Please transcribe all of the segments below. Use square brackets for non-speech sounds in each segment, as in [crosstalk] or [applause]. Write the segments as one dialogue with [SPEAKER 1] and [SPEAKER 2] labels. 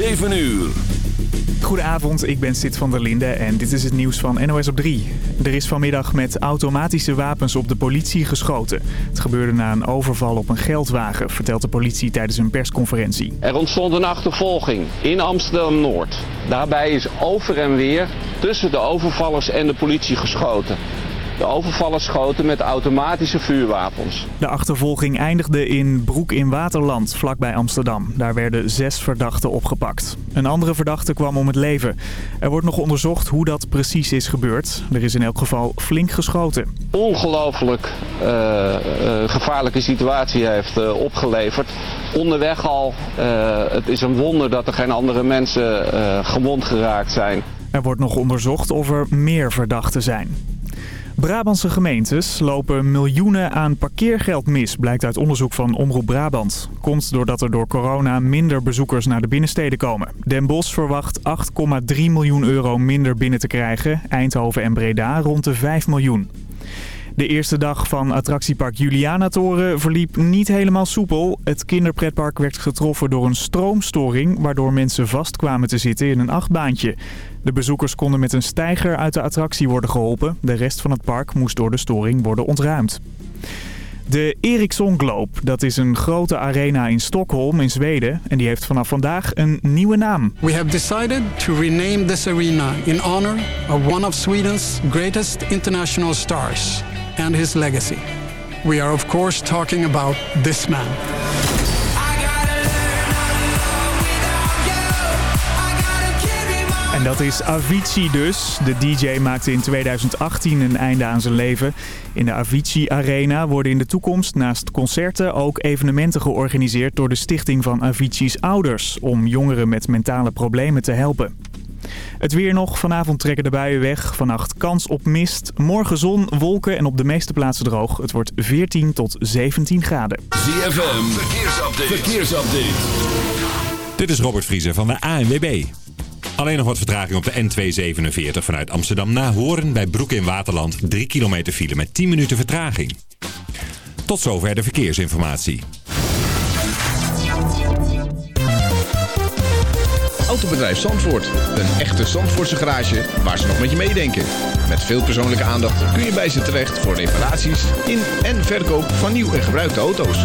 [SPEAKER 1] 7 uur.
[SPEAKER 2] Goedenavond, ik ben Sid van der Linde en dit is het nieuws van NOS op 3. Er is vanmiddag met automatische wapens op de politie geschoten. Het gebeurde na een overval op een geldwagen, vertelt de politie tijdens een persconferentie.
[SPEAKER 3] Er ontstond een achtervolging in Amsterdam-Noord. Daarbij is over en weer tussen de overvallers en de politie geschoten. De overvallers schoten met automatische vuurwapens.
[SPEAKER 2] De achtervolging eindigde in Broek in Waterland, vlakbij Amsterdam. Daar werden zes verdachten opgepakt. Een andere verdachte kwam om het leven. Er wordt nog onderzocht hoe dat precies is gebeurd. Er is in elk geval flink geschoten.
[SPEAKER 3] Ongelooflijk uh, uh, gevaarlijke situatie heeft uh, opgeleverd. Onderweg al, het is een wonder dat er geen andere mensen gewond geraakt zijn.
[SPEAKER 2] Er wordt nog onderzocht of er meer verdachten zijn. Brabantse gemeentes lopen miljoenen aan parkeergeld mis, blijkt uit onderzoek van Omroep Brabant. Komt doordat er door corona minder bezoekers naar de binnensteden komen. Den Bosch verwacht 8,3 miljoen euro minder binnen te krijgen. Eindhoven en Breda rond de 5 miljoen. De eerste dag van attractiepark Julianatoren verliep niet helemaal soepel. Het kinderpretpark werd getroffen door een stroomstoring... waardoor mensen vast kwamen te zitten in een achtbaantje. De bezoekers konden met een steiger uit de attractie worden geholpen. De rest van het park moest door de storing worden ontruimd. De Ericsson Globe, dat is een grote arena in Stockholm in Zweden. En die heeft vanaf vandaag een nieuwe naam.
[SPEAKER 4] We have decided to rename this arena in honor of one of Sweden's greatest international stars and his legacy. We are of course talking about this man.
[SPEAKER 2] En dat is Avicii dus. De DJ maakte in 2018 een einde aan zijn leven. In de Avicii Arena worden in de toekomst naast concerten ook evenementen georganiseerd door de stichting van Avicii's ouders. Om jongeren met mentale problemen te helpen. Het weer nog. Vanavond trekken de buien weg. Vannacht kans op mist. Morgen zon, wolken en op de meeste plaatsen droog. Het wordt 14 tot 17 graden.
[SPEAKER 1] ZFM, verkeersupdate. verkeersupdate.
[SPEAKER 5] Dit is Robert Vriezer van de ANWB. Alleen nog wat vertraging op de N247 vanuit Amsterdam naar Hoorn bij Broek in Waterland. 3 kilometer file met 10 minuten vertraging. Tot zover de verkeersinformatie.
[SPEAKER 6] Autobedrijf Zandvoort. Een echte Zandvoortse garage waar ze nog met je meedenken. Met veel persoonlijke aandacht kun je bij ze terecht voor reparaties in en verkoop van nieuw en gebruikte auto's.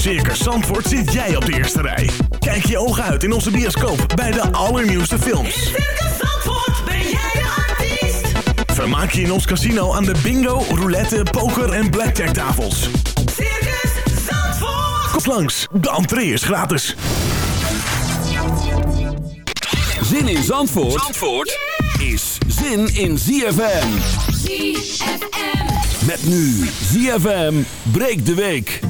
[SPEAKER 7] Circus Zandvoort zit jij op de eerste rij. Kijk je ogen uit in onze bioscoop bij de allernieuwste
[SPEAKER 8] In
[SPEAKER 7] films.
[SPEAKER 8] Circus Zandvoort ben jij de artiest.
[SPEAKER 7] Vermaak je in ons casino aan de bingo, roulette, poker en blackjack tafels.
[SPEAKER 8] Circus Zandvoort.
[SPEAKER 7] Kom langs, de entree is gratis.
[SPEAKER 1] Zin in Zandvoort, Zandvoort is zin in ZFM.
[SPEAKER 8] ZFM.
[SPEAKER 1] Met nu ZFM breekt de week.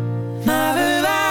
[SPEAKER 9] maar we waren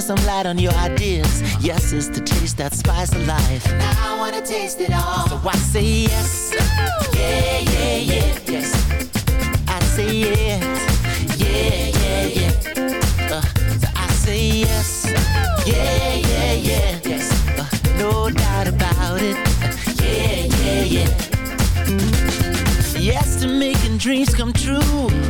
[SPEAKER 10] shine some light on your ideas. Yes is to taste that spice of life.
[SPEAKER 11] Now I wanna taste it all.
[SPEAKER 10] So I say yes. Yeah, yeah, yeah, yes. I say yes. Yeah, yeah, yeah. Uh, so I say yes. Yeah, yeah, yeah, yes. Uh, no doubt about it. Yeah, yeah, yeah. Mm. Yes to making dreams come true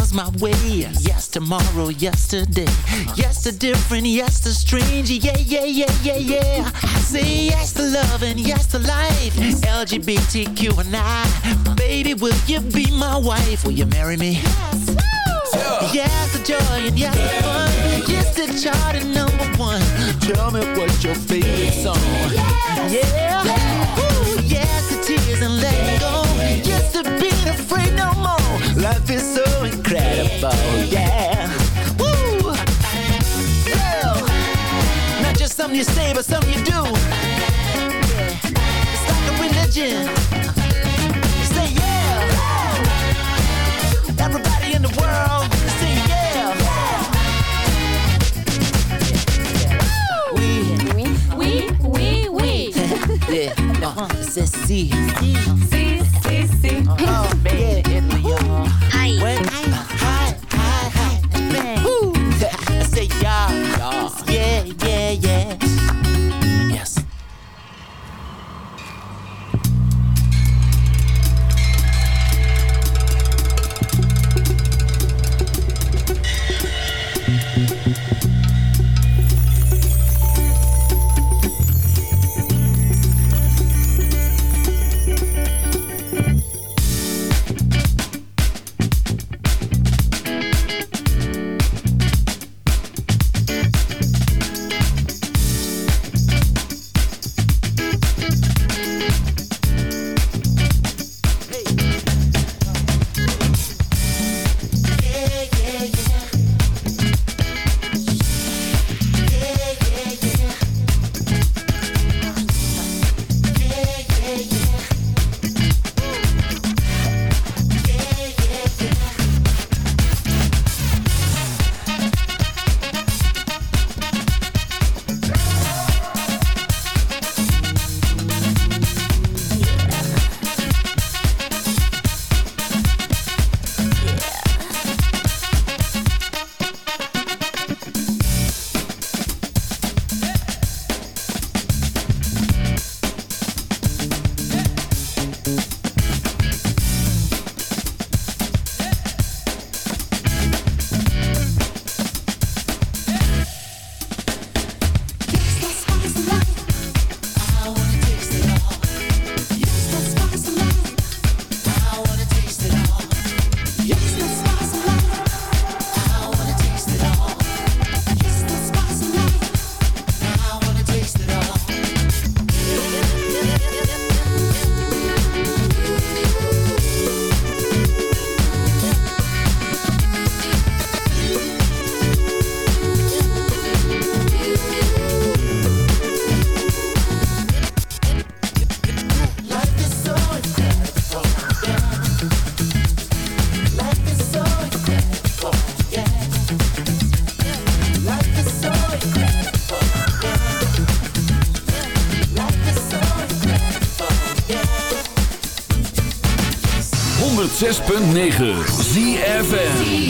[SPEAKER 10] All my way. Yes, tomorrow, yesterday. Yes to different, yes to strange. Yeah, yeah, yeah, yeah, yeah. I say yes to love and yes to life. LGBTQ and I. Baby, will you be my wife? Will you marry me? Yes to joy and yes to fun. Yes to chart and number one. Tell me what's your favorite song. Yeah. Life is so incredible. Yeah. Woo. Well, not just something you say, but something you do. It's like a religion. Say yeah. Everybody in the world, say yeah.
[SPEAKER 11] Oui, oui, oui, oui.
[SPEAKER 10] Yeah, [laughs] [laughs] uh, c'est si.
[SPEAKER 11] Si, si, si.
[SPEAKER 10] Oh, man, Italy, y'all.
[SPEAKER 11] Hi.
[SPEAKER 10] Wait,
[SPEAKER 1] 106.9 ZFN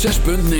[SPEAKER 12] 6.9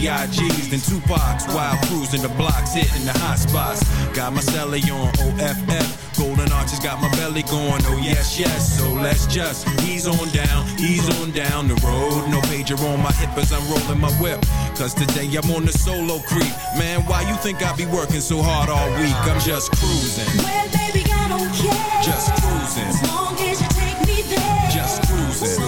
[SPEAKER 12] B.I.G's, then Tupac's while cruising the blocks, hitting the hot spots. Got my celly on OFF, golden arches got my belly going, oh yes, yes. So let's just ease on down, ease on down the road. No pager on my hip as I'm rolling my whip. Cause today I'm on the solo creep. Man, why you think I be working so hard all week? I'm just cruising.
[SPEAKER 13] Well, baby, I don't care.
[SPEAKER 12] Just cruising.
[SPEAKER 13] As long as you take me there.
[SPEAKER 12] Just cruising.
[SPEAKER 13] Somewhere